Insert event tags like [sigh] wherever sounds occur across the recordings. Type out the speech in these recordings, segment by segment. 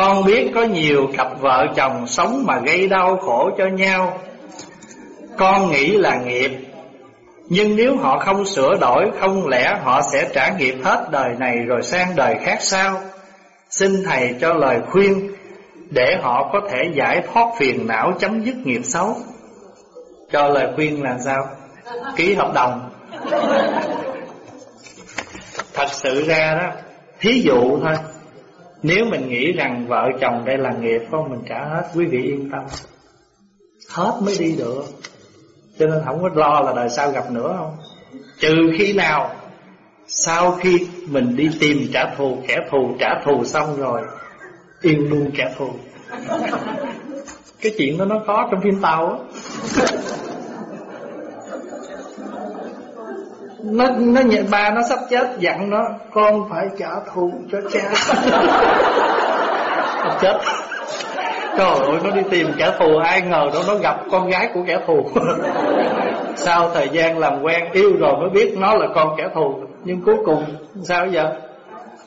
Con biết có nhiều cặp vợ chồng sống mà gây đau khổ cho nhau. Con nghĩ là nghiệp, Nhưng nếu họ không sửa đổi, Không lẽ họ sẽ trả nghiệp hết đời này Rồi sang đời khác sao? Xin Thầy cho lời khuyên Để họ có thể giải thoát phiền não Chấm dứt nghiệp xấu. Cho lời khuyên là sao? Ký hợp đồng. Thật sự ra đó, Thí dụ thôi. Nếu mình nghĩ rằng vợ chồng đây là nghiệp, Không, mình trả hết. Quý vị yên tâm. Hết mới đi được. Cho nên không có lo là đời sau gặp nữa không? Trừ khi nào, Sau khi mình đi tìm trả thù, Kẻ thù trả thù xong rồi, Yên luôn kẻ thù. Cái chuyện đó nó có trong phim tàu á. Nó nó nhận ba nó sắp chết dặn nó con phải trả thù cho cha. [laughs] Chết. Trời ơi nó đi tìm kẻ thù ai ngờ đó nó gặp con gái của kẻ thù. [laughs] Sau thời gian làm quen yêu rồi mới biết nó là con kẻ thù. Nhưng cuối cùng sao giờ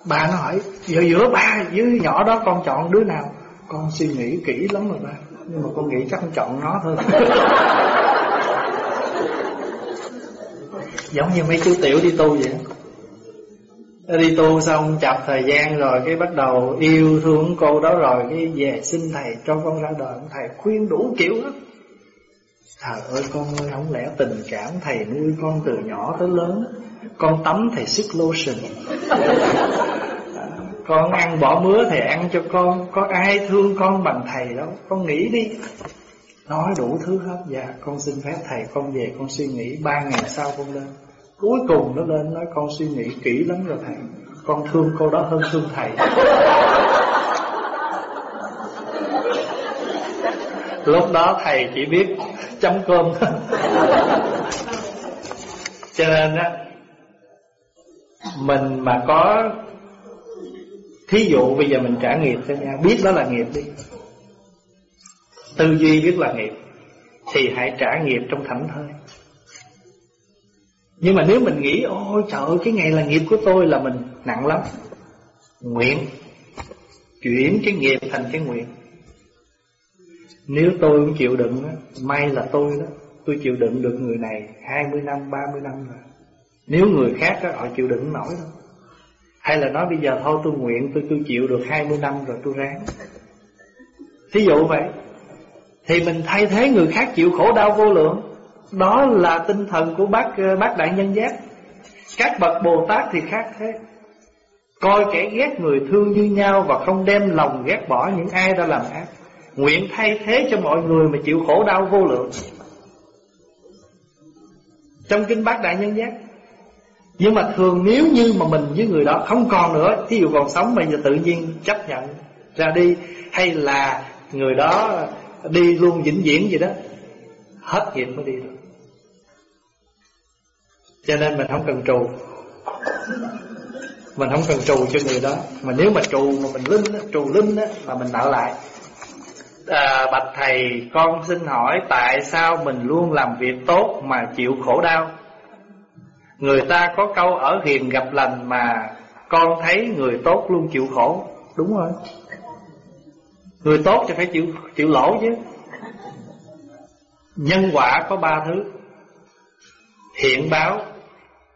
bà nó hỏi giờ giữa ba với nhỏ đó con chọn đứa nào? Con suy nghĩ kỹ lắm rồi ba. Nhưng mà con nghĩ chắc con chọn nó thôi [laughs] giống như mấy chú tiểu đi tu vậy. Đi tu xong chập thời gian rồi cái bắt đầu yêu thương cô đó rồi cái về xin thầy cho con ra đời. Thầy khuyên đủ kiểu lắm, thầy ơi con ơi không lẽ tình cảm thầy nuôi con từ nhỏ tới lớn Con tắm thầy sức lotion. [laughs] Con ăn bỏ mứa thầy ăn cho con Có ai thương con bằng thầy đâu. Con nghĩ đi. Nói đủ thứ hết. Dạ con xin phép thầy con về, con suy nghĩ. Ba ngày sau con lên. Cuối cùng nó lên, nói con suy nghĩ kỹ lắm rồi thầy. Con thương cô đó hơn thương thầy. Lúc đó thầy chỉ biết chấm cơm. [laughs] Cho nên á, Mình mà có Thí dụ, bây giờ mình trả nghiệp cho nhau, Biết đó là nghiệp đi. Tư duy biết là nghiệp Thì hãy trả nghiệp trong thảnh thơi. Nhưng mà nếu mình nghĩ Ôi trời ơi cái ngày là nghiệp của tôi là mình nặng lắm. Nguyện Chuyển cái nghiệp thành cái nguyện. Nếu tôi không chịu đựng May là tôi đó Tôi chịu đựng được người này 20 năm, 30 năm rồi. Nếu người khác đó, họ chịu đựng nổi đâu Hay là nói bây giờ thôi tôi nguyện Tôi tôi chịu được 20 năm rồi tôi ráng. Thí dụ vậy thì mình thay thế người khác chịu khổ đau vô lượng. Đó là tinh thần của bác ờ, bác đại nhân giác. Các bậc Bồ Tát thì khác thế. Coi kẻ ghét người thương như nhau Và không đem lòng ghét bỏ những ai đã làm ác. Nguyện thay thế cho mọi người mà chịu khổ đau vô lượng. Trong kinh bác đại nhân giác. Nhưng mà thường nếu như mà mình với người đó không còn nữa, Thí dụ còn sống bây giờ tự nhiên chấp nhận ra đi, Hay là người đó Đi luôn vĩnh viễn vậy đó. Hết nghiệp mới đi được. Cho nên mình không cần trù. Mình không cần trù cho người đó. Mà nếu mà trù mà mình linh Trù linh á, mà mình nợ lại. À, Bạch thầy con xin hỏi Tại sao mình luôn làm việc tốt Mà chịu khổ đau? Người ta có câu ở hiền gặp lành Mà con thấy người tốt luôn chịu khổ. Đúng rồi. Người tốt thì phải chịu chịu lỗ chứ. Nhân quả có ba thứ. Hiện báo,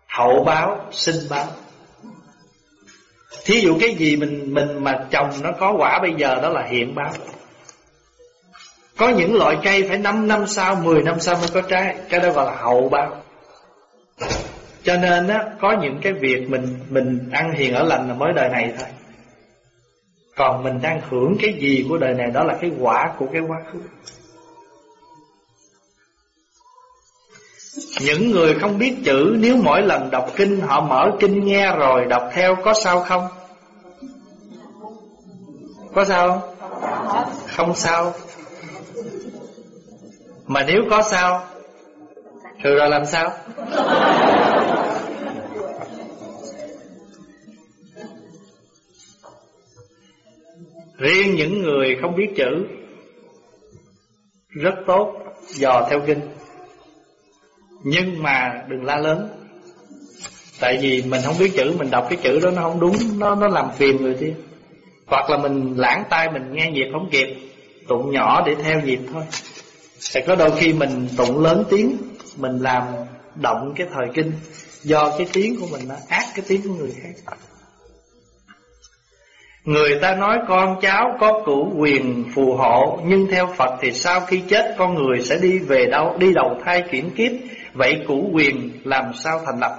Hậu báo, Sinh báo. Thí dụ cái gì mình mình mà trồng nó có quả bây giờ đó là hiện báo. Có những loại cây phải 5 năm sau 10 năm sau mới có trái. Cái đó gọi là hậu báo. Cho nên á, Có những cái việc mình mình ăn hiền ở lành là mới đời này thôi còn mình đang hưởng cái gì của đời này, Đó là cái quả của cái quá khứ. Những người không biết chữ, Nếu mỗi lần đọc kinh, Họ mở kinh nghe rồi, đọc theo Có sao không? Có sao không? Không sao. Mà nếu có sao Rồi rồi làm sao? Riêng những người không biết chữ, Rất tốt, Dò theo kinh. Nhưng mà đừng la lớn. Tại vì mình không biết chữ, Mình đọc cái chữ đó nó không đúng, Nó nó làm phiền người kia. Hoặc là mình lãng tay mình nghe nhịp không kịp, Tụng nhỏ để theo nhịp thôi. Thì có đôi khi mình tụng lớn tiếng, Mình làm động cái thời kinh, Do cái tiếng của mình nó ác cái tiếng của người khác. Người ta nói con cháu có cửu quyền phù hộ Nhưng theo Phật thì sau khi chết con người sẽ đi về đâu Đi đầu thai chuyển kiếp. Vậy cửu quyền làm sao thành lập?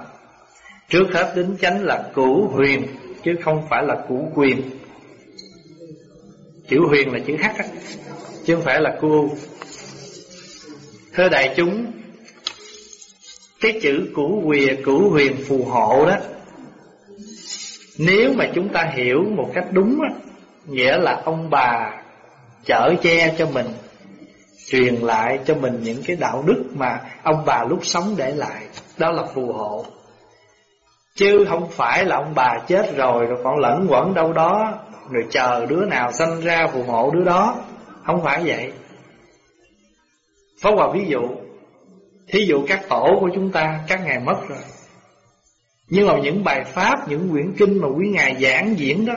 Trước hết đính chánh là cửu huyền Chứ không phải là cửu quyền. Chữ huyền là chữ H Chứ không phải là cu Thưa đại chúng Cái chữ cửu quyền, cửu huyền phù hộ đó nếu mà chúng ta hiểu một cách đúng á, Nghĩa là ông bà chở che cho mình Truyền lại cho mình những cái đạo đức mà ông bà lúc sống để lại Đó là phù hộ. Chứ không phải là ông bà chết rồi rồi còn lẫn quẩn đâu đó Rồi chờ đứa nào sanh ra phù hộ đứa đó. Không phải vậy. Phó Hòa ví dụ Thí dụ các tổ của chúng ta Các ngài mất rồi nhưng mà những bài pháp, những quyển kinh mà quý ngài giảng diễn đó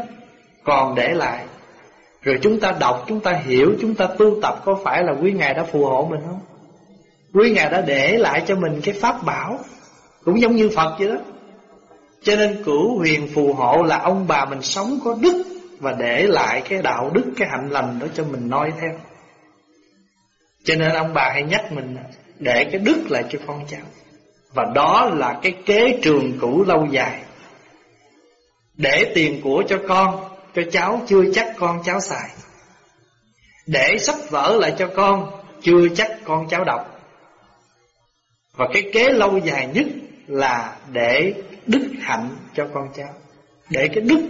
còn để lại. Rồi chúng ta đọc, chúng ta hiểu, chúng ta tu tập có phải là quý ngài đã phù hộ mình không? Quý ngài đã để lại cho mình cái pháp bảo, cũng giống như Phật vậy đó. Cho nên cửu huyền phù hộ là ông bà mình sống có đức và để lại cái đạo đức, cái hạnh lành đó cho mình noi theo. Cho nên ông bà hay nhắc mình để cái đức lại cho con cháu. Và đó là cái kế trường cũ lâu dài. Để tiền của cho con, Cho cháu chưa chắc con cháu xài. Để sách vở lại cho con, Chưa chắc con cháu đọc. Và cái kế lâu dài nhất Là để đức hạnh cho con cháu. Để cái đức.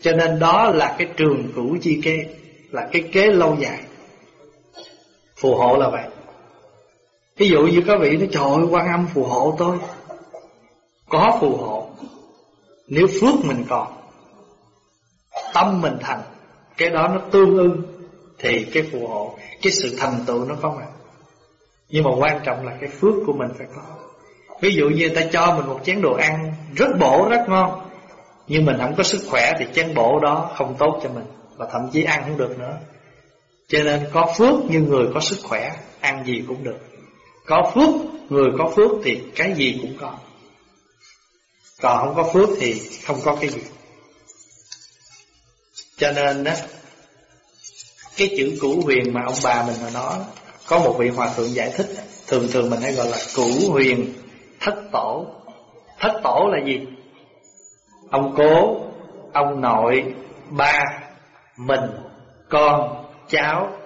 Cho nên đó là cái trường cũ chi kê, Là cái kế lâu dài. Phù hộ là vậy. Ví dụ như các vị nói, trời ơi, quan âm phù hộ tôi. Có phù hộ. Nếu phước mình còn, Tâm mình thành, Cái đó nó tương ưng, Thì cái phù hộ, Cái sự thành tựu nó có mặt. Nhưng mà quan trọng là cái phước của mình phải có. Ví dụ như người ta cho mình một chén đồ ăn Rất bổ, rất ngon, Nhưng mình không có sức khỏe Thì chén bổ đó không tốt cho mình Và thậm chí ăn không được nữa. Cho nên có phước như người có sức khỏe, Ăn gì cũng được có phước Người có phước thì cái gì cũng có. Còn không có phước thì không có cái gì. Cho nên đó Cái chữ cửu huyền mà ông bà mình mà nói Có một vị hòa thượng giải thích Thường thường mình hay gọi là cửu huyền thất tổ. Thất tổ là gì? Ông cố, ông nội, ba, mình, con, cháu,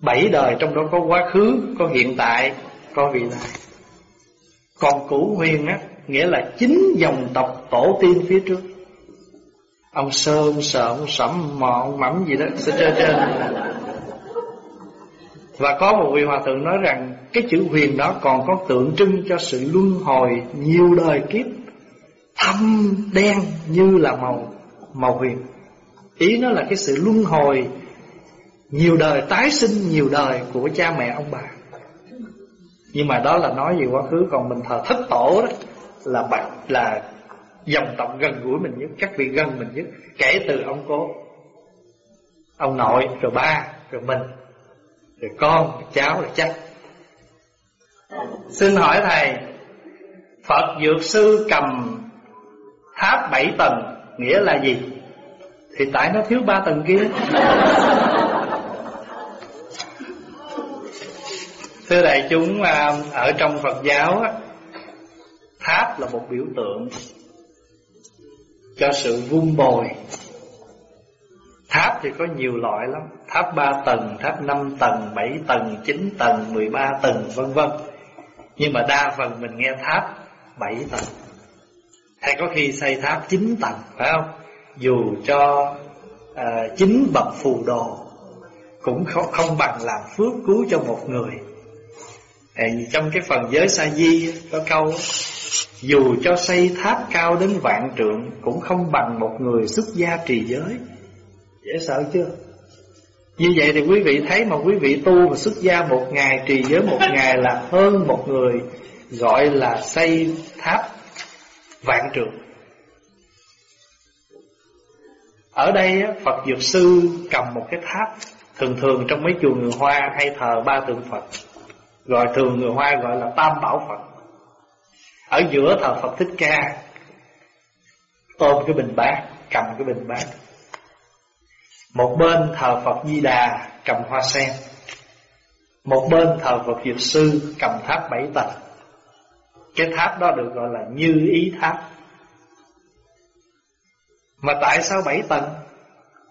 Bảy đời trong đó có quá khứ, có hiện tại, có vị lai. Còn cửu huyền á, nghĩa là chín dòng tộc tổ tiên phía trước. Ông Sơn, Sợ, ông Sẩm, Mọ, ông Mẫm gì đó, sẽ chơi trên. Và có một vị hòa thượng nói rằng cái chữ huyền đó còn có tượng trưng cho sự luân hồi nhiều đời kiếp thâm đen như là màu màu huyền. Ý nó là cái sự luân hồi nhiều đời tái sinh, nhiều đời của cha mẹ ông bà. Nhưng mà đó là nói về quá khứ, Còn mình thờ thất tổ đó, Là bạch là dòng tộc gần gũi mình nhất, Các vị gần mình nhất, Kể từ ông cố. Ông nội, rồi ba, rồi mình, Rồi con, rồi cháu, rồi chắc. Xin hỏi thầy, Phật Dược Sư cầm tháp bảy tầng Nghĩa là gì? Thì tại nó thiếu ba tầng kia. [laughs] Thưa đại chúng à, Ở trong Phật giáo Tháp là một biểu tượng Cho sự vun bồi. Tháp thì có nhiều loại lắm. Tháp 3 tầng, tháp 5 tầng, 7 tầng, 9 tầng, 13 tầng vân vân. Nhưng mà đa phần mình nghe tháp 7 tầng. Hay có khi xây tháp 9 tầng phải không? Dù cho uh, à, 9 bậc phù đồ Cũng không, không bằng làm phước cứu cho một người trong cái phần giới sa di có câu Dù cho xây tháp cao đến vạn trượng Cũng không bằng một người xuất gia trì giới. Dễ sợ chưa? Như vậy thì quý vị thấy mà quý vị tu mà xuất gia một ngày, Trì giới một ngày là hơn một người Gọi là xây tháp vạn trượng. Ở đây Phật Dược Sư cầm một cái tháp, Thường thường trong mấy chùa người Hoa hay thờ ba tượng Phật. Gọi thường người Hoa gọi là Tam Bảo Phật. Ở giữa thờ Phật Thích Ca Ôm cái bình bát, Cầm cái bình bát. Một bên thờ Phật Di Đà, Cầm hoa sen. Một bên thờ Phật Dược Sư, Cầm tháp bảy tầng. Cái tháp đó được gọi là Như Ý Tháp. Mà tại sao bảy tầng?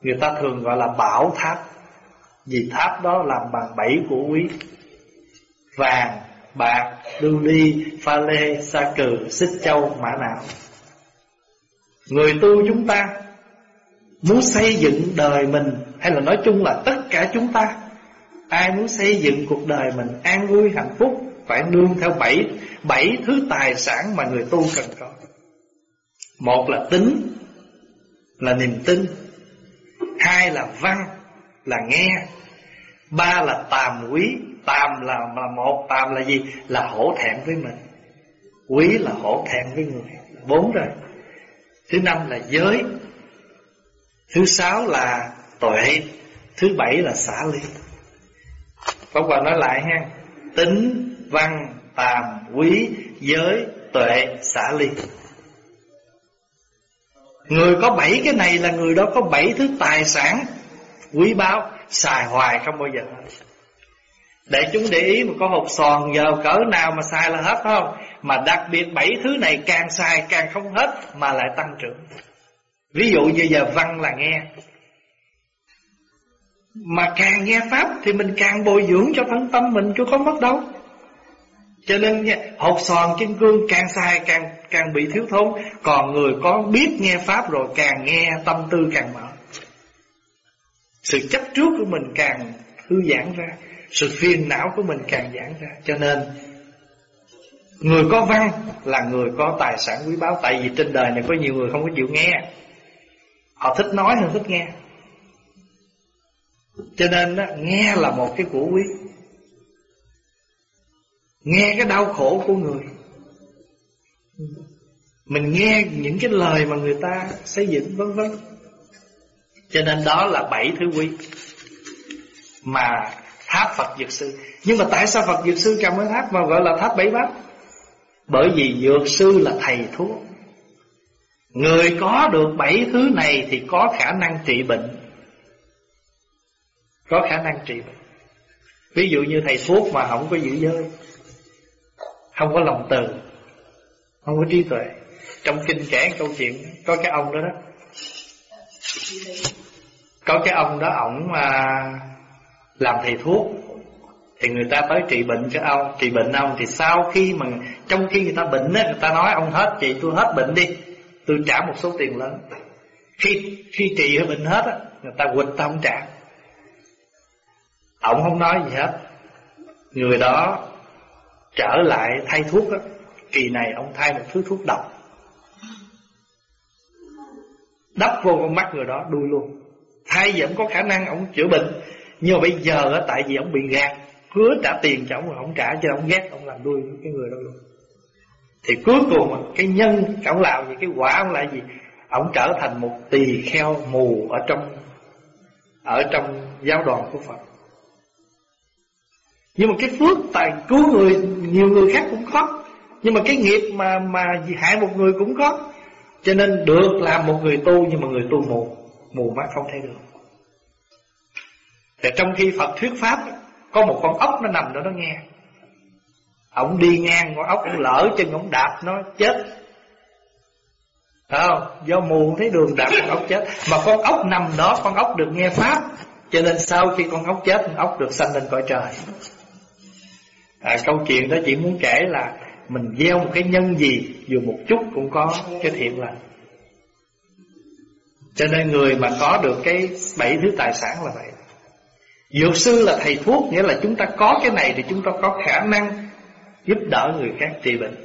Người ta thường gọi là Bảo Tháp. Vì tháp đó làm bằng bảy của quý. Vàng, bạc, lưu ly, pha lê, sa cừ, xích châu, mã não. Người tu chúng ta Muốn xây dựng đời mình Hay là nói chung là tất cả chúng ta Ai muốn xây dựng cuộc đời mình An vui hạnh phúc Phải nương theo bảy Bảy thứ tài sản mà người tu cần có. Một là tính Là niềm tin. Hai là văn Là nghe. Ba là tàm quý tam là, mà một tam là gì? Là hổ thẹn với mình. Quý là hổ thẹn với người. Bốn rồi. Thứ năm là giới. Thứ sáu là tuệ. Thứ bảy là xả ly. Pháp Hòa nói lại ha. Tính, văn, tàm, quý, giới, tuệ, xả ly. Người có bảy cái này là người đó có bảy thứ tài sản Quý báu Xài hoài không bao giờ. Để chúng để ý một con hộp sòn giờ cỡ nào mà xài là hết không? Mà đặc biệt bảy thứ này càng xài càng không hết Mà lại tăng trưởng. Ví dụ như giờ văn là nghe. Mà càng nghe Pháp Thì mình càng bồi dưỡng cho thân tâm mình Chứ không mất đâu. Cho nên nha, hột sòn kim cương càng sai càng càng bị thiếu thốn. Còn người có biết nghe Pháp rồi càng nghe tâm tư càng mở. Sự chấp trước của mình càng thư giãn ra. Sự phiền não của mình càng giãn ra. Cho nên Người có văn là người có tài sản quý báu. Tại vì trên đời này có nhiều người không có chịu nghe. Họ thích nói hơn thích nghe. Cho nên đó, nghe là một cái của quý. Nghe cái đau khổ của người. Mình nghe những cái lời mà người ta xây dựng vân vân. Cho nên đó là bảy thứ quý. Mà tháp Phật Dược Sư. Nhưng mà tại sao Phật Dược Sư cầm cái tháp mà gọi là tháp bảy bát? Bởi vì Dược Sư là thầy thuốc. Người có được bảy thứ này Thì có khả năng trị bệnh. Có khả năng trị bệnh. Ví dụ như thầy thuốc mà không có giữ giới, không có lòng từ, không có trí tuệ. Trong kinh kể câu chuyện, có cái ông đó đó. Có cái ông đó ổng mà làm thầy thuốc, thì người ta tới trị bệnh cho ông. Trị bệnh ông thì sau khi mà, trong khi người ta bệnh á, người ta nói, ông hết chị, tôi hết bệnh đi, tôi trả một số tiền lớn. Khi khi trị bệnh hết á, người ta quỵt, ta không trả. Ông không nói gì hết. Người đó trở lại thay thuốc á, kỳ này ông thay một thứ thuốc độc. Đắp vô con mắt người đó đuôi luôn. Thay vì ông có khả năng ông chữa bệnh nhưng mà bây giờ á, tại vì ông bị gạt, hứa trả tiền cho ông mà ông trả cho ông ghét, ông làm đuôi cái người đó luôn. Thì cuối cùng cái nhân ông làm gì, cái quả ông lại gì? Ông trở thành một tỳ kheo mù ở trong ở trong giáo đoàn của Phật. Nhưng mà cái phước tài cứu người, nhiều người khác cũng có. Nhưng mà cái nghiệp mà mà hại một người cũng có. Cho nên được làm một người tu, nhưng mà người tu mù mù mắt không thấy được thì trong khi Phật thuyết pháp có một con ốc nó nằm đó nó nghe. Ông đi ngang con ốc ông lỡ chân ông đạp nó chết. Phải không? Do mù thấy đường đạp con ốc chết. Mà con ốc nằm đó Con ốc được nghe Pháp. Cho nên sau khi con ốc chết Con ốc được sanh lên cõi trời. À, Câu chuyện đó chỉ muốn kể là Mình gieo một cái nhân gì Dù một chút cũng có cái thiện lành. Cho nên người mà có được cái bảy thứ tài sản là vậy. Dược sư là thầy thuốc, Nghĩa là chúng ta có cái này Thì chúng ta có khả năng Giúp đỡ người khác trị bệnh.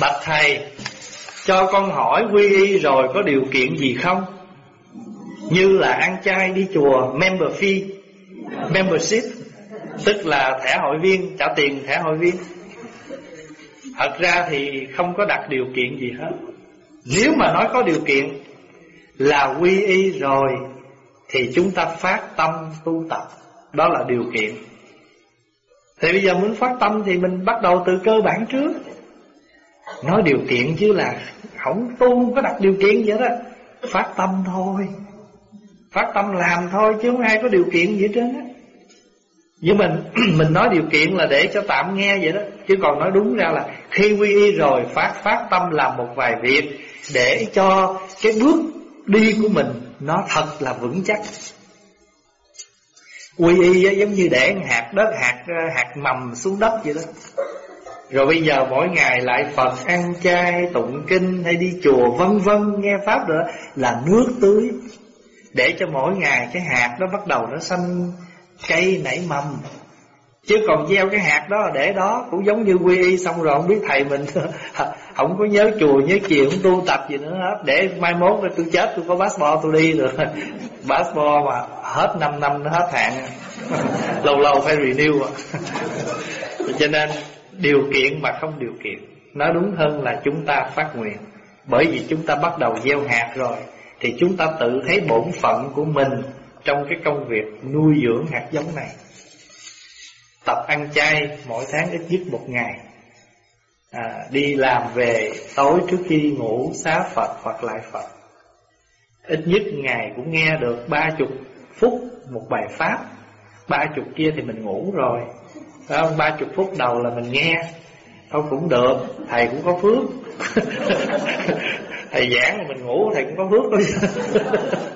Bạch thầy, Cho con hỏi quy y rồi Có điều kiện gì không? Như là ăn chay đi chùa, Member fee, Membership, Tức là thẻ hội viên, Trả tiền thẻ hội viên. Thật ra thì không có đặt điều kiện gì hết. Nếu mà nói có điều kiện Là quy y rồi thì chúng ta phát tâm tu tập. Đó là điều kiện. Thì bây giờ muốn phát tâm Thì mình bắt đầu từ cơ bản trước. Nói điều kiện chứ là Không tu không có đặt điều kiện vậy đó. Phát tâm thôi. Phát tâm làm thôi chứ không ai có điều kiện gì hết trơn á. Nhưng mình [clears throat] mình nói điều kiện là để cho tạm nghe vậy đó. Chứ còn nói đúng ra là Khi quy y rồi, phát phát tâm làm một vài việc Để cho cái bước đi của mình Nó thật là vững chắc Quy y giống như để hạt đất hạt ờ, hạt mầm xuống đất vậy đó rồi bây giờ mỗi ngày lại Phật ăn chay, tụng kinh hay đi chùa vân vân nghe Pháp nữa là nước tưới. Để cho mỗi ngày cái hạt nó bắt đầu nó xanh cây nảy mầm. Chứ còn gieo cái hạt đó để đó, cũng giống như quy y xong rồi, không biết thầy mình [laughs] không có nhớ chùa, nhớ chiều không tu tập gì nữa hết. Để mai mốt là tôi chết, tôi có passport, tôi đi rồi. [laughs] Passport mà hết 5 năm nó hết hạn. [laughs] Lâu lâu phải renew à. cho nên điều kiện mà không điều kiện Nói đúng hơn là chúng ta phát nguyện. Bởi vì chúng ta bắt đầu gieo hạt rồi, Thì chúng ta tự thấy bổn phận của mình Trong cái công việc nuôi dưỡng hạt giống này. Tập ăn chay mỗi tháng ít nhất một ngày. À, Đi làm về tối trước khi ngủ xá Phật hoặc lại Phật. Ít nhất ngày cũng nghe được ba chục phút một bài Pháp. Ba chục kia thì mình ngủ rồi. Phải không? Ba chục phút đầu là mình nghe. Không cũng được Thầy cũng có phước. [laughs] Thầy giảng mà mình ngủ Thầy cũng có phước thôi. [laughs]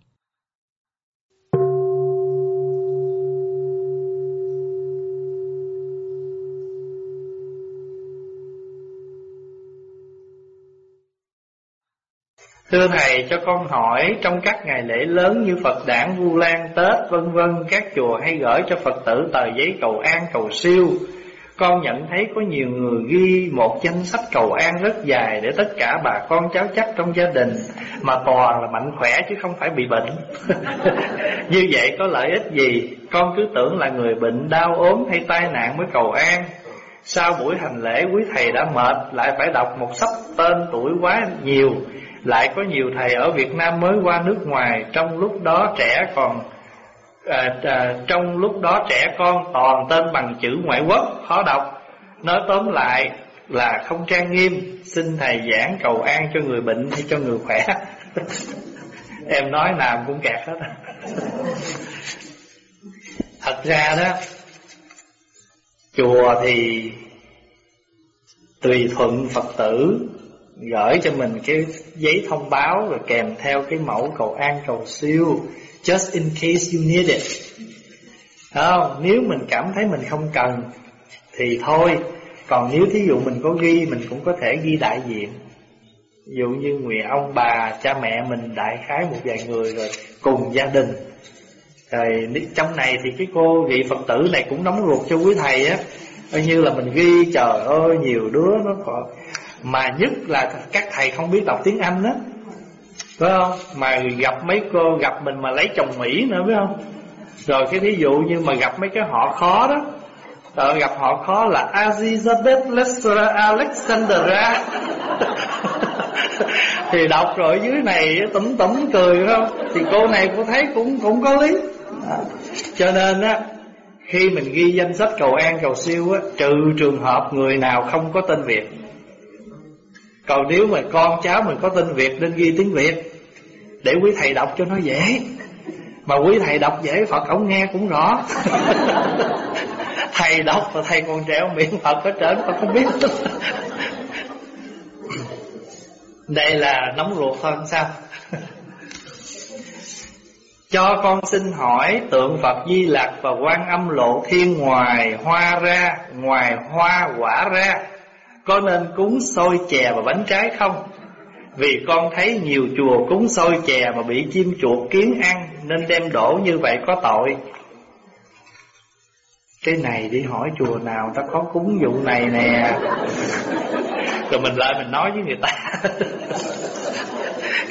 Thưa Thầy, cho con hỏi, trong các ngày lễ lớn như Phật đản, Vu Lan, Tết, vân vân, các chùa hay gửi cho Phật tử tờ giấy cầu an, cầu siêu. Con nhận thấy có nhiều người ghi một danh sách cầu an rất dài Để tất cả bà con cháu chắc trong gia đình, Mà toàn là mạnh khỏe chứ không phải bị bệnh. [laughs] Như vậy có lợi ích gì? Con cứ tưởng là người bệnh đau ốm hay tai nạn mới cầu an. Sau buổi hành lễ, quý thầy đã mệt, Lại phải đọc một sắp tên tuổi quá nhiều. Lại có nhiều thầy ở Việt Nam mới qua nước ngoài Trong lúc đó trẻ còn à, à, trong lúc đó trẻ con toàn tên bằng chữ ngoại quốc khó đọc. Nói tóm lại là không trang nghiêm xin thầy giảng cầu an cho người bệnh hay cho người khỏe. [laughs] Em nói làm cũng kẹt hết. [laughs] Thật ra đó chùa thì tùy thuận phật tử gửi cho mình cái giấy thông báo rồi kèm theo cái mẫu cầu an cầu siêu just in case you need it. Không, nếu mình cảm thấy mình không cần thì thôi, còn nếu thí dụ mình có ghi mình cũng có thể ghi đại diện. Ví dụ như nguyện ông bà, cha mẹ mình đại khái một vài người rồi cùng gia đình. Rồi trong này thì cái cô vị Phật tử này cũng nóng ruột cho quý thầy á. Coi như là mình ghi trời ơi nhiều đứa nó còn mà nhất là các thầy không biết đọc tiếng Anh đó, phải không? Mà gặp mấy cô gặp mình mà lấy chồng mỹ nữa phải không? Rồi cái ví dụ như mà gặp mấy cái họ khó đó. Ờ, gặp họ khó là Elizabeth Lester Alexandra. [laughs] Thì đọc rồi dưới này tủm tủm cười phải không? Thì cô này cô thấy cũng cũng có lý. À. Cho nên á Khi mình ghi danh sách cầu an cầu siêu á Trừ trường hợp người nào không có tên Việt còn nếu mà con cháu mình có tên Việt, nên ghi tiếng Việt, Để quý thầy đọc cho nó dễ. Mà quý thầy đọc dễ, Phật ổng nghe cũng rõ. [laughs] Thầy đọc và thầy còn trẻo miệng Phật có trên, Phật không biết. [laughs] Đây là nóng ruột thôi sao. [laughs] Cho con xin hỏi, tượng Phật Di Lặc và quan âm lộ thiên ngoài hoa ra, Ngoài hoa quả ra có nên cúng xôi chè và bánh trái không? Vì con thấy nhiều chùa cúng xôi chè Mà bị chim chuột kiến ăn, Nên đem đổ như vậy có tội. Cái này đi hỏi chùa nào Ta có cúng vụ này nè. Rồi mình lại mình nói với người ta.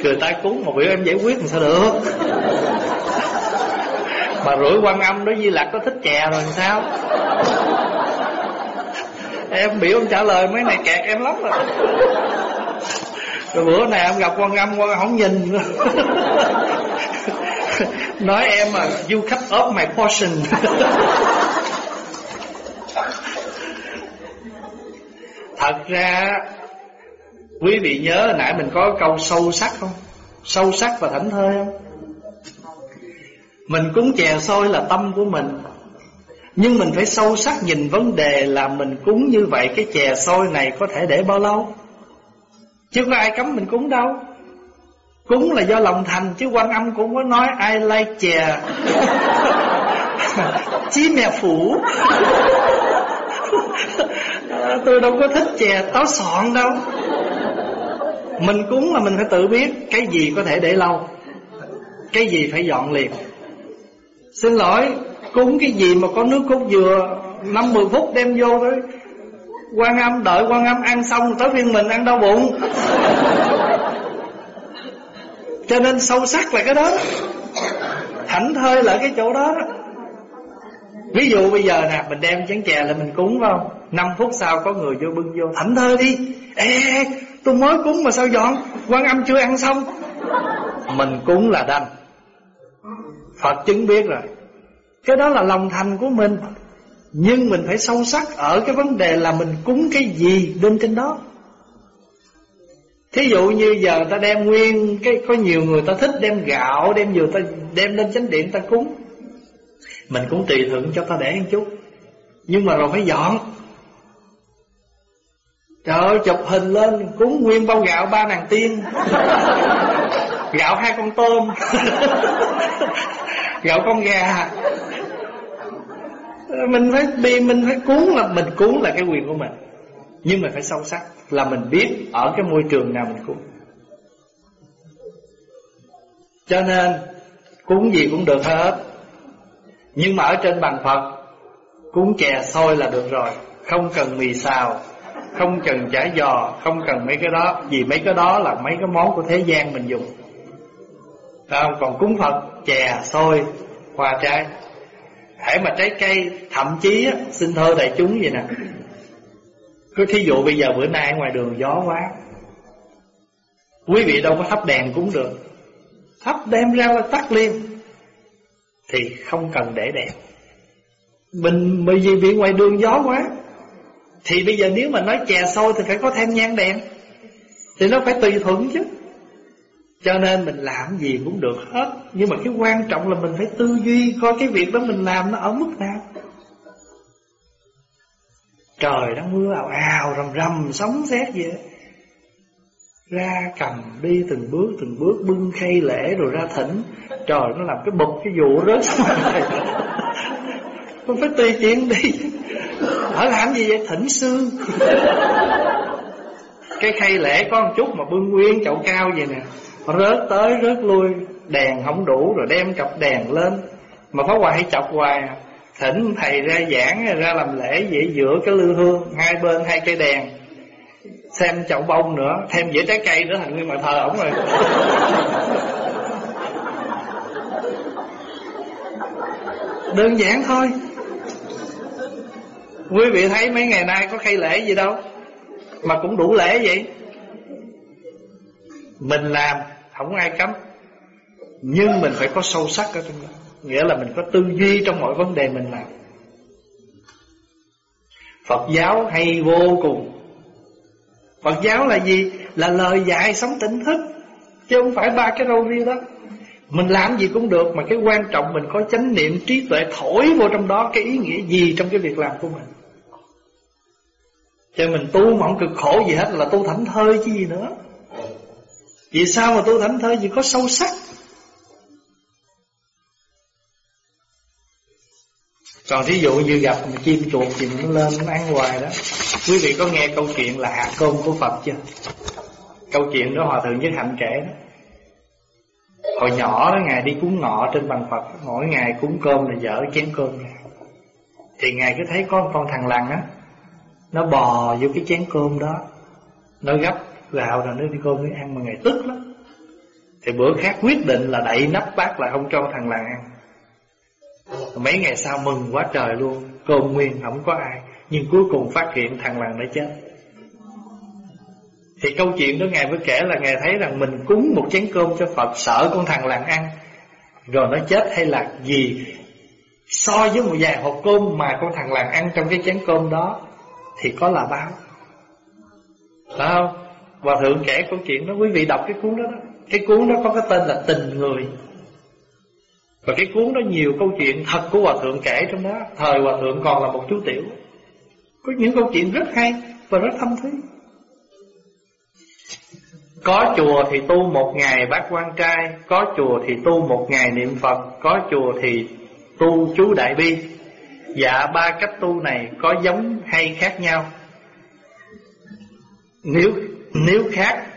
Người ta cúng một biểu em giải quyết làm sao được? Mà rủi quan âm đó với lạc có thích chè rồi làm sao? Em biểu em trả lời, mấy này kẹt em lắm rồi. Rồi bữa nay em gặp quan âm quan không nhìn Nói em mà You cut off my portion. Thật ra, Quý vị nhớ nãy mình có câu sâu sắc không? Sâu sắc và thảnh thơi không? Mình cúng chè sôi là tâm của mình. Nhưng mình phải sâu sắc nhìn vấn đề là mình cúng như vậy, Cái chè sôi này có thể để bao lâu? Chứ có ai cấm mình cúng đâu. Cúng là do lòng thành, Chứ quan âm cũng có nói, I like chè. [laughs] Chí mẹ phủ. [laughs] Tôi đâu có thích chè táo sọn đâu. Mình cúng là mình phải tự biết Cái gì có thể để lâu, Cái gì phải dọn liền. Xin lỗi Cúng cái gì mà có nước cốt dừa năm, mười phút đem vô thôi quan âm đợi quan âm ăn xong tới phiên mình ăn đau bụng. Cho nên sâu sắc là cái đó. Thảnh thơi là cái chỗ đó. Ví dụ bây giờ nè, mình đem chén chè là mình cúng vào năm phút sau có người vô bưng vô, thảnh thơi đi. Ê, tôi mới cúng mà sao dọn? Quan âm chưa ăn xong. Mình cúng là đành. Phật chứng biết rồi cái đó là lòng thành của mình. Nhưng mình phải sâu sắc ở cái vấn đề là mình cúng cái gì bên trên đó. Thí dụ như giờ ta đem nguyên cái, Có nhiều người ta thích đem gạo, Đem nhiều ta, đem lên chánh điện ta cúng. Mình cũng tùy thuận cho ta để một chút. Nhưng mà rồi phải dọn. Trời ơi, chụp hình lên, Cúng nguyên bao gạo ba nàng tiên [laughs] Gạo hai con tôm. [laughs] Gạo con gà. Mình phải bị mình phải cuốn là, mình cuốn là cái quyền của mình. Nhưng mà phải sâu sắc là mình biết ở cái môi trường nào mình cuốn. Cho nên cúng gì cũng được hết. Nhưng mà ở trên bàn Phật cúng chè sôi là được rồi. Không cần mì xào, không cần chả giò, không cần mấy cái đó. Vì mấy cái đó là mấy cái món của thế gian mình dùng không? còn cúng Phật chè xôi, hoa trái. Hãy mà trái cây thậm chí á, xin thơ đại chúng vậy nè. Cứ thí dụ bây giờ bữa nay ngoài đường gió quá quý vị đâu có thắp đèn cũng được. Thắp đem ra là tắt liền thì không cần để đèn. Mình bởi vì bị ngoài đường gió quá thì bây giờ nếu mà nói chè sôi thì phải có thêm nhang đèn. Thì nó phải tùy thuận chứ cho nên mình làm gì cũng được hết. Nhưng mà cái quan trọng là mình phải tư duy, Coi cái việc đó mình làm nó ở mức nào. Trời đang mưa ào ào, rầm rầm sóng sét vậy Ra cầm đi từng bước từng bước, Bưng khay lễ rồi ra thỉnh. Trời nó làm cái bực cái vụ rớt xuống này Không phải tùy chuyện đi. Ở làm gì vậy? Thỉnh sư. [laughs] Cái khay lễ có một chút mà bưng nguyên chậu cao vậy nè rớt tới rớt lui, đèn không đủ rồi đem cặp đèn lên. Mà phá hoài chọc hoài thỉnh thầy ra giảng, ra làm lễ vậy giữa cái lư hương, hai bên hai cây đèn. Xem chậu bông nữa, thêm dĩa trái cây nữa thành nguyên mà thờ ổng rồi. [laughs] Đơn giản thôi. Quý vị thấy mấy ngày nay có khay lễ gì đâu, mà cũng đủ lễ vậy mình làm, không ai cấm. Nhưng mình phải có sâu sắc ở trong đó. Nghĩa là mình có tư duy trong mọi vấn đề mình làm. Phật giáo hay vô cùng. Phật giáo là gì? Là lời dạy sống tỉnh thức. Chứ không phải ba cái râu ria đó. Mình làm gì cũng được, Mà cái quan trọng mình có chánh niệm trí tuệ Thổi vô trong đó cái ý nghĩa gì Trong cái việc làm của mình. Cho mình tu mà không cực khổ gì hết Là tu thảnh thơi chứ gì nữa vì sao mà tu thảnh thơi? Vì có sâu sắc. Còn thí dụ như gặp chim chuột Thì nó lên, nó ăn hoài đó. Quý vị có nghe câu chuyện là hạt cơm của Phật chưa? Câu chuyện đó Hòa Thượng Nhất Hạnh kể đó. Hồi nhỏ đó, Ngài đi cúng ngọ trên bàn Phật. Mỗi ngày cúng cơm là dở chén cơm ra. Thì Ngài cứ thấy có con thằng lằn á, Nó bò vô cái chén cơm đó. Nó gấp gạo rồi nó đi cô mới ăn mà ngày tức lắm Thì bữa khác quyết định là đậy nắp bát lại không cho thằng làng. ăn Mấy ngày sau mừng quá trời luôn, Cơm nguyên không có ai, Nhưng cuối cùng phát hiện thằng làng đã chết Thì câu chuyện đó Ngài mới kể là Ngài thấy rằng mình cúng một chén cơm cho Phật, Sợ con thằng làng ăn, Rồi nó chết hay là gì So với một vài hộp cơm mà con thằng làng ăn trong cái chén cơm đó, Thì có là báo Phải không? Hòa thượng kể câu chuyện đó Quý vị đọc cái cuốn đó, đó. Cái cuốn đó có cái tên là Tình Người. Và cái cuốn đó nhiều câu chuyện thật của Hòa Thượng kể trong đó. Thời Hòa Thượng còn là một chú tiểu. Có những câu chuyện rất hay và rất thâm thúy. Có chùa thì tu một ngày bác quan trai Có chùa thì tu một ngày niệm Phật Có chùa thì tu chú Đại Bi. Dạ ba cách tu này có giống hay khác nhau? Nếu nếu khác,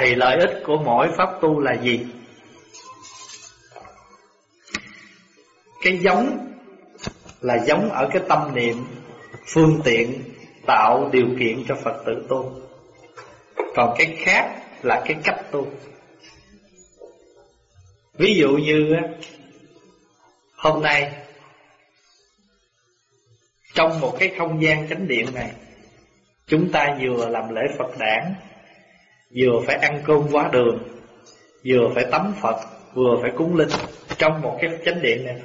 Thì lợi ích của mỗi pháp tu là gì Cái giống là giống ở cái tâm niệm, phương tiện, tạo điều kiện cho Phật tử tu. Còn cái khác là cái cách tu. Ví dụ như hôm nay, trong một cái không gian chánh điện này chúng ta vừa làm lễ Phật đản, vừa phải ăn cơm quá đường, vừa phải tắm Phật, vừa phải cúng linh trong một cái chánh điện này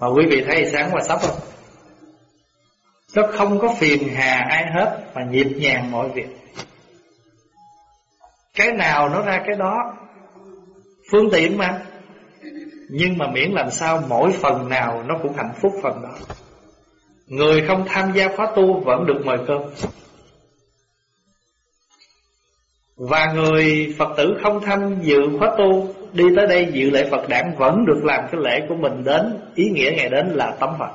mà quý vị thấy sáng và sắp không? Nó không có phiền hà ai hết mà nhịp nhàng mọi việc. Cái nào nó ra cái đó phương tiện mà. Nhưng mà miễn làm sao mỗi phần nào nó cũng hạnh phúc phần đó. Người không tham gia khóa tu vẫn được mời cơm. Và người Phật tử không tham dự khóa tu, Đi tới đây dự lễ Phật đản Vẫn được làm cái lễ của mình đến, Ý nghĩa ngày đến là tấm Phật.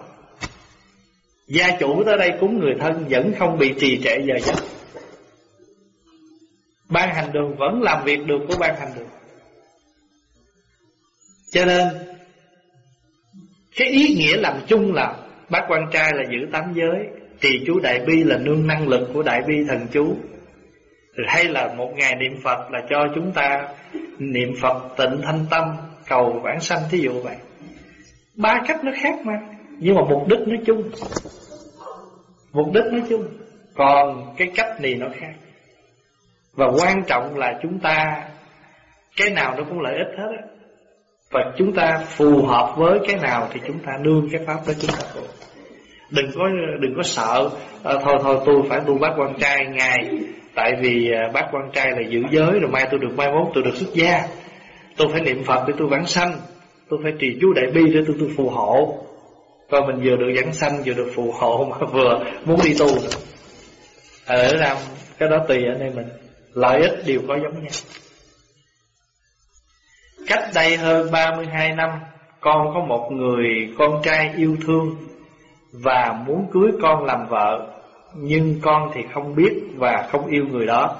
Gia chủ tới đây cúng người thân Vẫn không bị trì trệ giờ giấc. Ban hành đường vẫn làm việc được của ban hành đường. Cho nên, Cái ý nghĩa làm chung là Bác quan trai là giữ tám giới. Trì chú Đại Bi là nương năng lực của Đại Bi thần chú. Hay là một ngày niệm Phật là cho chúng ta niệm Phật tịnh thanh tâm, cầu vãng sanh thí dụ vậy. Ba cách nó khác mà, nhưng mà mục đích nó chung. Mục đích nó chung. Còn cái cách này nó khác. Và quan trọng là chúng ta, cái nào nó cũng lợi ích hết á và chúng ta phù hợp với cái nào thì chúng ta nương cái pháp đó chúng ta tu đừng có đừng có sợ à, thôi thôi tôi phải tu bác quan trai ngày Tại vì à, bác quan trai là giữ giới Rồi mai tôi được mai mốt tôi được xuất gia. Tôi phải niệm Phật để tôi vãng sanh. Tôi phải trì chú đại bi để tôi tôi phù hộ. Coi mình vừa được vãng sanh Vừa được phù hộ [laughs] mà vừa muốn đi tu. Nữa. Ở làm cái đó tùy anh em mình. Lợi ích đều có giống nhau. Cách đây hơn 32 năm Con có một người con trai yêu thương Và muốn cưới con làm vợ nhưng con thì không biết và không yêu người đó.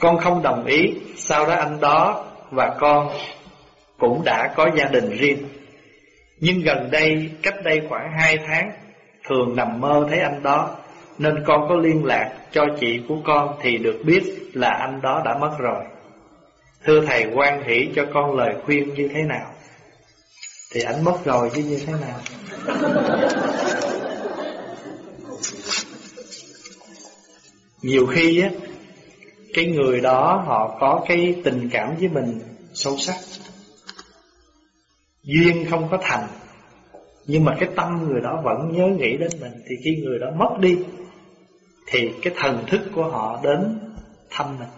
Con không đồng ý, sau đó anh đó và con cũng đã có gia đình riêng. Nhưng gần đây, cách đây khoảng 2 tháng, thường nằm mơ thấy anh đó, nên con có liên lạc cho chị của con thì được biết là anh đó đã mất rồi. Thưa thầy, quan hỷ cho con lời khuyên như thế nào? Thì ảnh mất rồi chứ như thế nào? nhiều khi á, cái người đó họ có cái tình cảm với mình sâu sắc duyên không có thành, nhưng mà cái tâm người đó vẫn nhớ nghĩ đến mình thì khi người đó mất đi, thì cái thần thức của họ đến thăm mình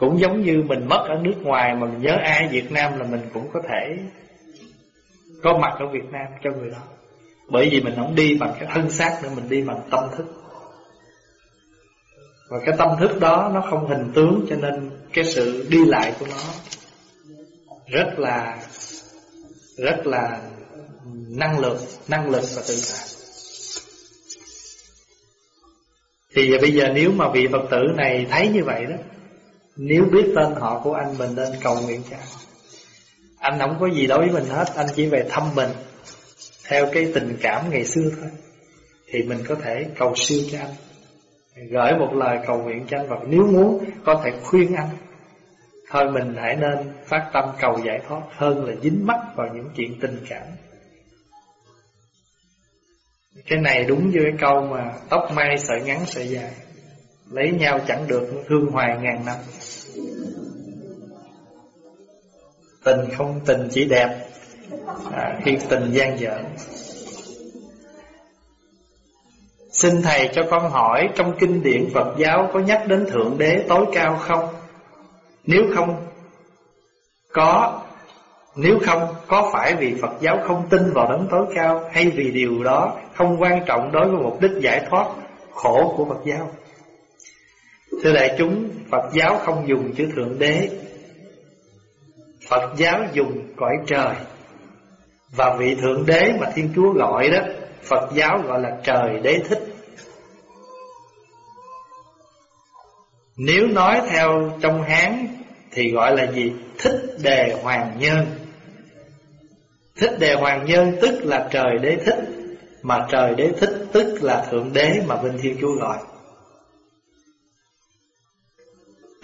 cũng giống như mình mất ở nước ngoài mà mình nhớ ai Việt Nam là mình cũng có thể có mặt ở Việt Nam cho người đó. Bởi vì mình không đi bằng cái thân xác nữa, mình đi bằng tâm thức. Và cái tâm thức đó nó không hình tướng, cho nên cái sự đi lại của nó rất là rất là năng lực năng lực và tự tại. Thì bây giờ nếu mà vị Phật tử này thấy như vậy đó nếu biết tên họ của anh, mình nên cầu nguyện cho anh. Anh không có gì đối với mình hết, Anh chỉ về thăm mình. Theo cái tình cảm ngày xưa thôi. Thì mình có thể cầu siêu cho anh. Gửi một lời cầu nguyện cho anh, Và nếu muốn, có thể khuyên anh. Thôi mình hãy nên phát tâm cầu giải thoát Hơn là dính mắc vào những chuyện tình cảm. Cái này đúng với cái câu mà Tóc mai sợi ngắn sợi dài. Lấy nhau chẳng được hương hoài ngàn năm. Tình không tình chỉ đẹp à, Khi tình gian dở. Xin Thầy cho con hỏi Trong kinh điển Phật giáo Có nhắc đến Thượng Đế tối cao không? Nếu không Có. Nếu không, có phải vì Phật giáo không tin vào đấng tối cao Hay vì điều đó không quan trọng đối với mục đích giải thoát khổ của Phật giáo? Thưa đại chúng, Phật giáo không dùng chữ Thượng Đế. Phật giáo dùng cõi trời. Và vị Thượng Đế mà Thiên Chúa gọi đó Phật giáo gọi là trời đế thích. Nếu nói theo trong Hán Thì gọi là gì? Thích đề hoàng nhân. Thích đề hoàng nhân tức là trời đế thích Mà trời đế thích tức là thượng đế mà bên Thiên Chúa gọi.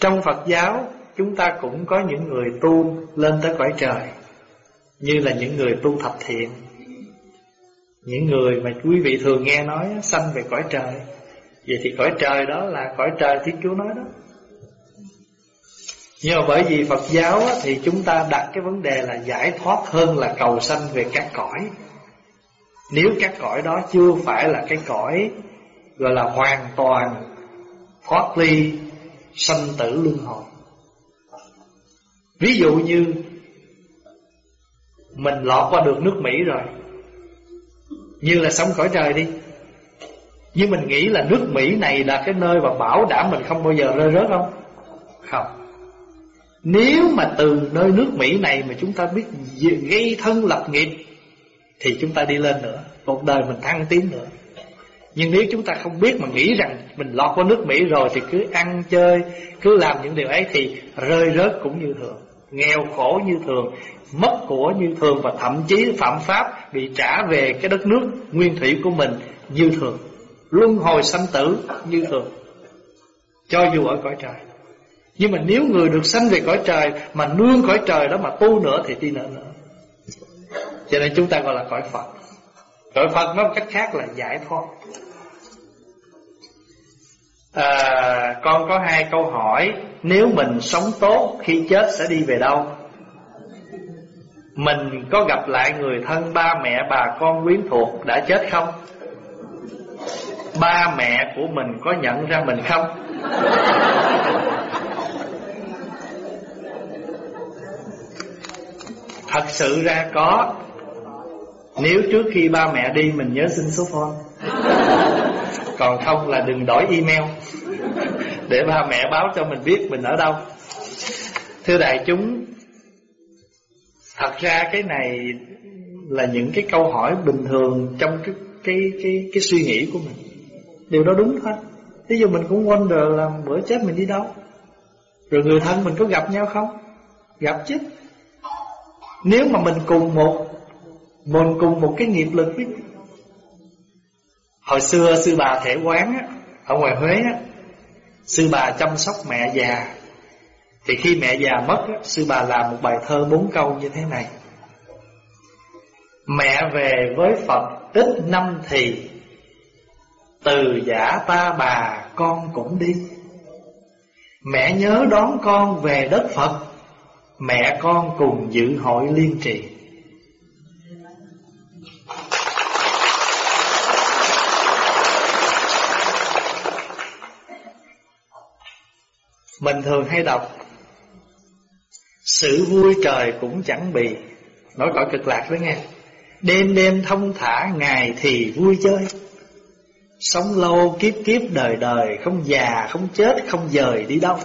Trong Phật giáo, chúng ta cũng có những người tu lên tới cõi trời, Như là những người tu thập thiện. Những người mà quý vị thường nghe nói sanh về cõi trời. Vậy thì cõi trời đó là cõi trời Thiên Chúa nói đó. Nhưng mà bởi vì Phật giáo thì chúng ta đặt cái vấn đề là giải thoát hơn là cầu sanh về các cõi. Nếu các cõi đó chưa phải là cái cõi, gọi là hoàn toàn thoát ly sanh tử luân hồi. Ví dụ như mình lọt qua được nước Mỹ rồi, Như là sống khỏi trời đi Nhưng mình nghĩ là nước Mỹ này là cái nơi mà bảo đảm mình không bao giờ rơi rớt không? Không. Nếu mà từ nơi nước Mỹ này mà chúng ta biết gây thân lập nghiệp, Thì chúng ta đi lên nữa, Một đời mình thăng tiến nữa. Nhưng nếu chúng ta không biết mà nghĩ rằng Mình lọt qua nước Mỹ rồi Thì cứ ăn chơi, Cứ làm những điều ấy Thì rơi rớt cũng như thường. Nghèo khổ như thường, Mất của như thường Và thậm chí phạm pháp Bị trả về cái đất nước nguyên thủy của mình Như thường. Luân hồi sanh tử như thường. Cho dù ở cõi trời. Nhưng mà nếu người được sanh về cõi trời Mà nương cõi trời đó mà tu nữa Thì đi nữa nữa Cho nên chúng ta gọi là cõi Phật. Cõi Phật nói một cách khác là giải thoát à, Con có hai câu hỏi. Nếu mình sống tốt Khi chết sẽ đi về đâu? Mình có gặp lại người thân Ba mẹ bà con quyến thuộc Đã chết không? Ba mẹ của mình có nhận ra mình không? Thật sự ra có. Nếu trước khi ba mẹ đi mình nhớ xin số phone. Còn không là đừng đổi email Để ba mẹ báo cho mình biết mình ở đâu Thưa đại chúng, Thật ra cái này là những cái câu hỏi bình thường trong cái cái cái cái suy nghĩ của mình. Điều đó đúng thôi. Ví dụ mình cũng wonder là bữa chết mình đi đâu. Rồi người thân mình có gặp nhau không? Gặp chứ. Nếu mà mình cùng một, Mình cùng một cái nghiệp lực với Hồi xưa sư bà thể quán á, Ở ngoài Huế á, Sư bà chăm sóc mẹ già. Thì khi mẹ già mất á, Sư bà làm một bài thơ bốn câu như thế này. Mẹ về với Phật ít năm thì Từ giả ta bà con cũng đi. Mẹ nhớ đón con về đất Phật Mẹ con cùng dự hội liên trì. Mình thường hay đọc, Sự vui trời cũng chẳng bị. Nói gọi cực lạc đó nghe. Đêm đêm thông thả, Ngày thì vui chơi. Sống lâu kiếp kiếp đời đời, Không già không chết, không dời đi đâu.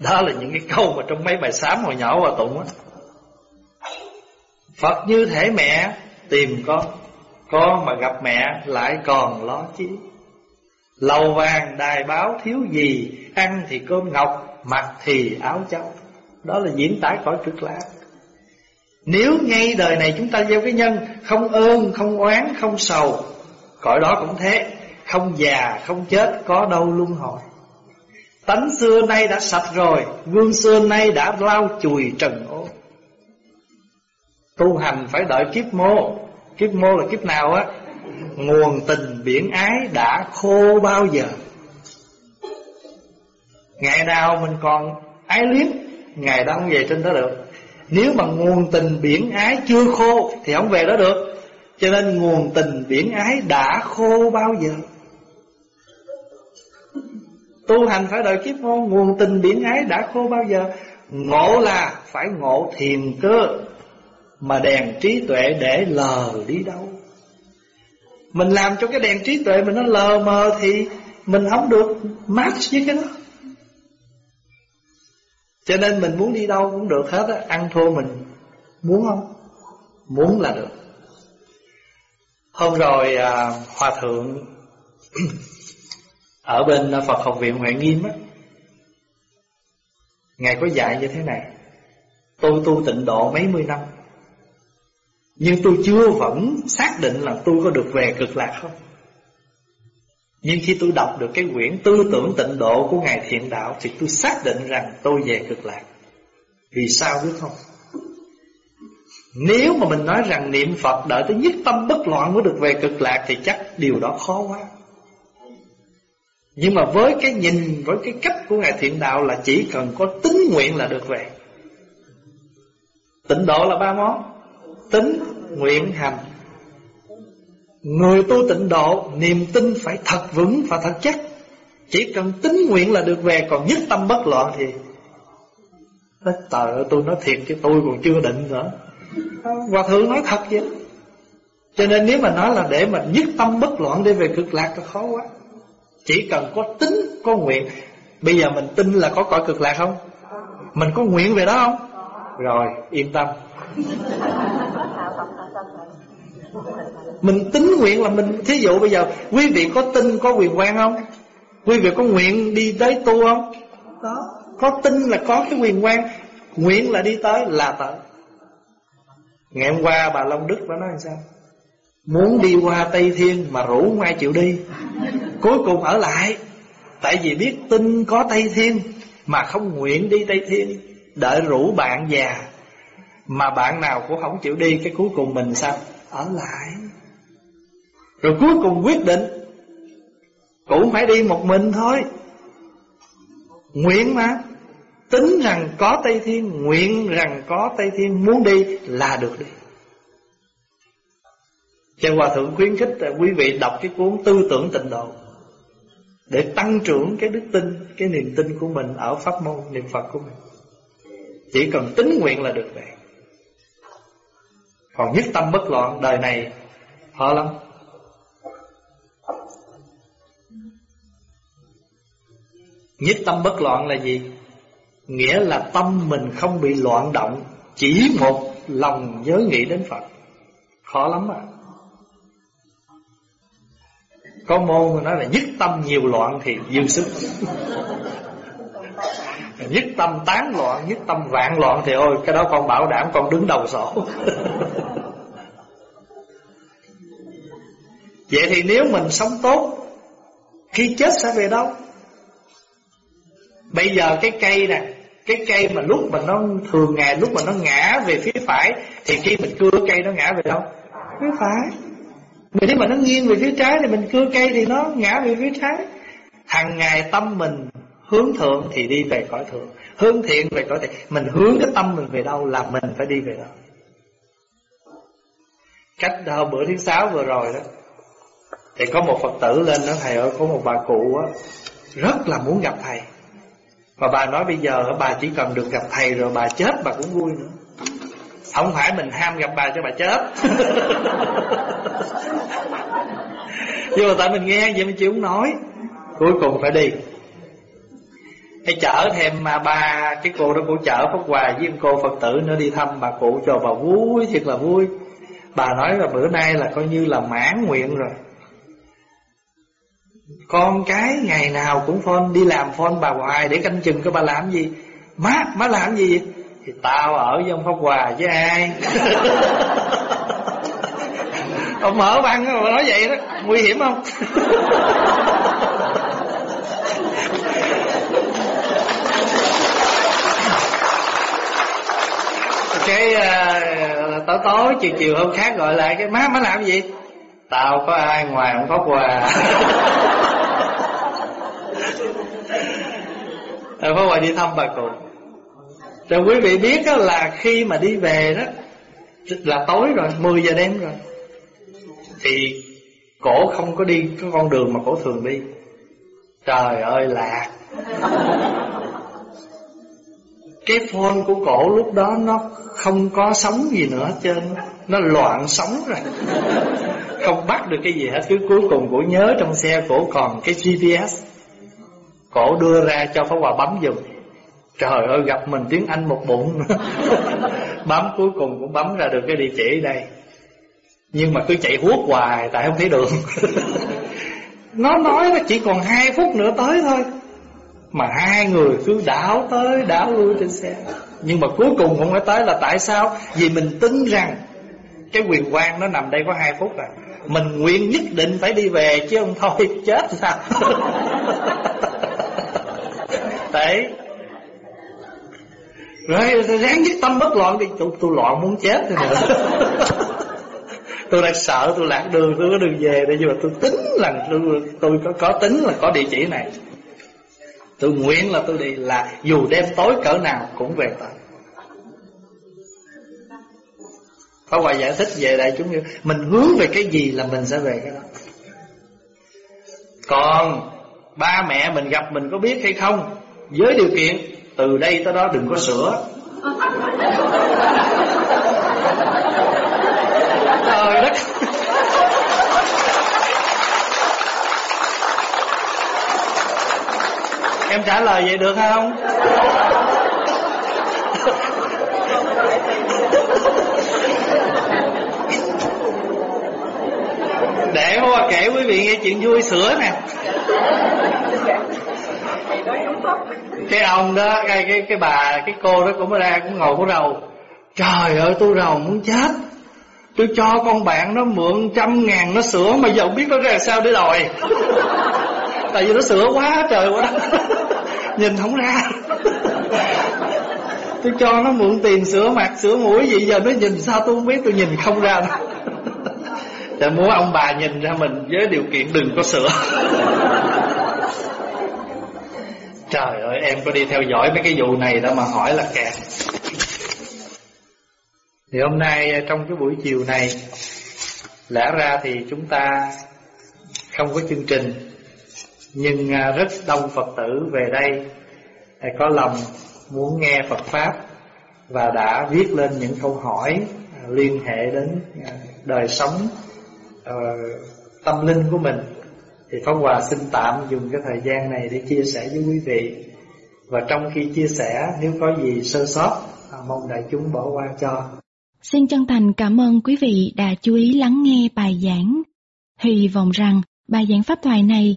Đó là những cái câu mà trong mấy bài sám hồi nhỏ hòa tụng á. Phật như thể mẹ, tìm con Con mà gặp mẹ lại còn lo chi Lầu vàng đài báo thiếu gì Ăn thì cơm ngọc Mặc thì áo châu Đó là diễn tả cõi cực lạc. Nếu ngay đời này chúng ta gieo cái nhân Không ơn, không oán, không sầu Cõi đó cũng thế. Không già, không chết Có đâu luân hồi. Tánh xưa nay đã sạch rồi Gương xưa nay đã lau chùi trần ô. Tu hành phải đợi kiếp mô. Kiếp mô là kiếp nào á? Nguồn tình biển ái đã khô bao giờ? Ngày nào mình còn ái luyến, Ngày đó không về trên đó được. Nếu mà nguồn tình biển ái chưa khô Thì không về đó được. Cho nên nguồn tình biển ái đã khô bao giờ? Tu hành phải đợi kiếp ngôn, Nguồn tình biển ái đã khô bao giờ? Ngộ là phải ngộ thiền cơ Mà đèn trí tuệ để lờ đi đâu? Mình làm cho cái đèn trí tuệ mình nó lờ mờ Thì mình không được match với cái đó. Cho nên mình muốn đi đâu cũng được hết á Ăn thua mình muốn không? Muốn là được. Hôm rồi à, Hòa Thượng Ở bên Phật học viện Huệ Nghiêm á Ngài có dạy như thế này. Tôi tu tịnh độ mấy mươi năm. Nhưng tôi chưa vẫn xác định là tôi có được về cực lạc không. Nhưng khi tôi đọc được cái quyển tư tưởng tịnh độ của Ngài Thiện Đạo Thì tôi xác định rằng tôi về cực lạc. Vì sao biết không? Nếu mà mình nói rằng niệm Phật đợi tới nhất tâm bất loạn mới được về cực lạc Thì chắc điều đó khó quá. Nhưng mà với cái nhìn, Với cái cách của Ngài Thiện Đạo Là chỉ cần có tính nguyện là được về. Tịnh độ là ba món. Tính, nguyện, hành. Người tu tịnh độ Niềm tin phải thật vững và thật chắc. Chỉ cần tính nguyện là được về Còn nhất tâm bất loạn thì Nói tờ. Tôi nói thiệt chứ tôi còn chưa định nữa. Hòa thượng nói thật vậy. Cho nên nếu mà nói là để mà nhất tâm bất loạn để về cực lạc là khó quá. Chỉ cần có tính, có nguyện. Bây giờ mình tin là có cõi cực lạc không? Mình có nguyện về đó không? Rồi, yên tâm. Mình tính nguyện là mình Thí dụ bây giờ Quý vị có tin, có quyền quan không? Quý vị có nguyện đi tới tu không? Đó Có tin là có cái quyền quan. Nguyện là đi tới là tới. Ngày hôm qua bà Long Đức bà nói sao? Muốn đi qua Tây Thiên mà rủ ngoài chịu đi. Cuối cùng ở lại. Tại vì biết tin có Tây Thiên Mà không nguyện đi Tây Thiên Đợi rủ bạn già Mà bạn nào cũng không chịu đi Cái cuối cùng mình sao ở lại. Rồi cuối cùng quyết định Cũng phải đi một mình thôi. Nguyện mà Tính rằng có Tây Thiên Nguyện rằng có Tây Thiên Muốn đi là được đi. Cho Hòa Thượng khuyến khích quý vị đọc cái cuốn Tư tưởng tịnh độ Để tăng trưởng cái đức tin, cái niềm tin của mình ở pháp môn niệm Phật của mình. Chỉ cần tính nguyện là được vậy còn nhất tâm bất loạn, đời này khó lắm. Nhất tâm bất loạn là gì? Nghĩa là tâm mình không bị loạn động, Chỉ một lòng nhớ nghĩ đến Phật. Khó lắm à. Có môn mà nói là nhất tâm nhiều loạn thì dư sức. Nhất tâm tán loạn, Nhất tâm vạn loạn thì ôi, Cái đó con bảo đảm, con đứng đầu sổ. Vậy thì nếu mình sống tốt Khi chết sẽ về đâu? Bây giờ cái cây nè Cái cây mà lúc mà nó Thường ngày lúc mà nó ngã về phía phải Thì khi mình cưa cây nó ngã về đâu? Phía phải. Mà nếu mà nó nghiêng về phía trái Thì mình cưa cây thì nó ngã về phía trái. Hằng ngày tâm mình hướng thượng thì đi về cõi thượng. Hướng thiện về cõi thiện. Mình hướng cái tâm mình về đâu là mình phải đi về đó. Cách hôm bữa thứ sáu vừa rồi đó thì có một Phật tử lên đó Thầy ơi, có một bà cụ á, Rất là muốn gặp thầy. Và bà nói, bây giờ bà chỉ cần được gặp thầy rồi bà chết bà cũng vui nữa. Không phải mình ham gặp bà cho bà chết. [laughs] Nhưng mà tại mình nghe vậy mình chịu không nói Cuối cùng phải đi. Hay chở thêm mà bà Cái cô đó cô chở Phúc Hòa với cô Phật tử nữa đi thăm bà cụ cho bà vui, Thiệt là vui. Bà nói là bữa nay là coi như là mãn nguyện rồi. Con cái ngày nào cũng phone Đi làm phone bà hoài để canh chừng cái bà làm gì. Má, má làm gì Thì tao ở với ông Pháp Hòa với ai? [laughs] Ông mở băng mà nói vậy đó. Nguy hiểm không? [laughs] Cái uh, à, tối tối chiều chiều hôm khác gọi lại cái má má làm gì? Tao có ai ngoài ông pháp hòa Rồi Pháp Hòa đi thăm bà cụ. Rồi quý vị biết đó là khi mà đi về đó Là tối rồi, 10 giờ đêm rồi. Thì cổ không có đi cái con đường mà cổ thường đi. Trời ơi lạc. Cái phone của cổ lúc đó nó không có sóng gì nữa trên Nó loạn sóng rồi. Không bắt được cái gì hết. Cứ cuối cùng cổ nhớ trong xe cổ còn cái GPS Cổ đưa ra cho phó Hòa bấm dùng. Trời ơi, gặp mình tiếng Anh một bụng. [laughs] Bấm cuối cùng cũng bấm ra được cái địa chỉ đây. Nhưng mà cứ chạy huốt hoài Tại không thấy đường. [laughs] Nó nói nó chỉ còn hai phút nữa tới thôi. Mà hai người cứ đảo tới đảo lui trên xe. Nhưng mà cuối cùng cũng phải tới là tại sao? Vì mình tin rằng Cái quyền quan nó nằm đây có hai phút rồi Mình nguyện nhất định phải đi về Chứ không thôi [laughs] chết sao? [laughs] Đấy. Rồi ráng nhất tâm bất loạn đi. Tôi, tôi loạn muốn chết rồi nữa [laughs] Tôi đang sợ tôi lạc đường Tôi có đường về đây. Nhưng mà tôi tính là tôi, tôi có, có tính là có địa chỉ này. Tôi nguyện là tôi đi, Là dù đêm tối cỡ nào cũng về tới Có bài giải thích về đây chúng như, Mình hướng về cái gì là mình sẽ về cái đó. Còn Ba mẹ mình gặp mình có biết hay không? Với điều kiện, từ đây tới đó đừng có sửa. Trời đất. Em trả lời vậy được không? Để hoa kể quý vị nghe chuyện vui sửa nè. Cái ông đó, cái cái cái bà, cái cô đó cũng ra cũng ngồi cũng rầu trời ơi, tôi rầu muốn chết. Tôi cho con bạn nó mượn trăm ngàn nó sửa mà giờ không biết nó ra sao để đòi tại vì nó sửa quá trời quá. [laughs] Nhìn không ra. Tôi cho nó mượn tiền sửa mặt sửa mũi gì giờ nó nhìn sao tôi không biết tôi nhìn không ra. Để muốn ông bà nhìn ra mình với điều kiện đừng có sửa. Trời ơi em có đi theo dõi mấy cái vụ này đó mà hỏi là kẹt. Thì hôm nay trong cái buổi chiều này Lẽ ra thì chúng ta không có chương trình nhưng à, rất đông Phật tử về đây à, Có lòng muốn nghe Phật Pháp Và đã viết lên những câu hỏi à, liên hệ đến đời sống ờ, tâm linh của mình. Thì Pháp Hòa xin tạm dùng cái thời gian này để chia sẻ với quý vị. Và trong khi chia sẻ, nếu có gì sơ sót Mong đại chúng bỏ qua cho. Xin chân thành cảm ơn quý vị đã chú ý lắng nghe bài giảng. Hy vọng rằng bài giảng pháp thoại này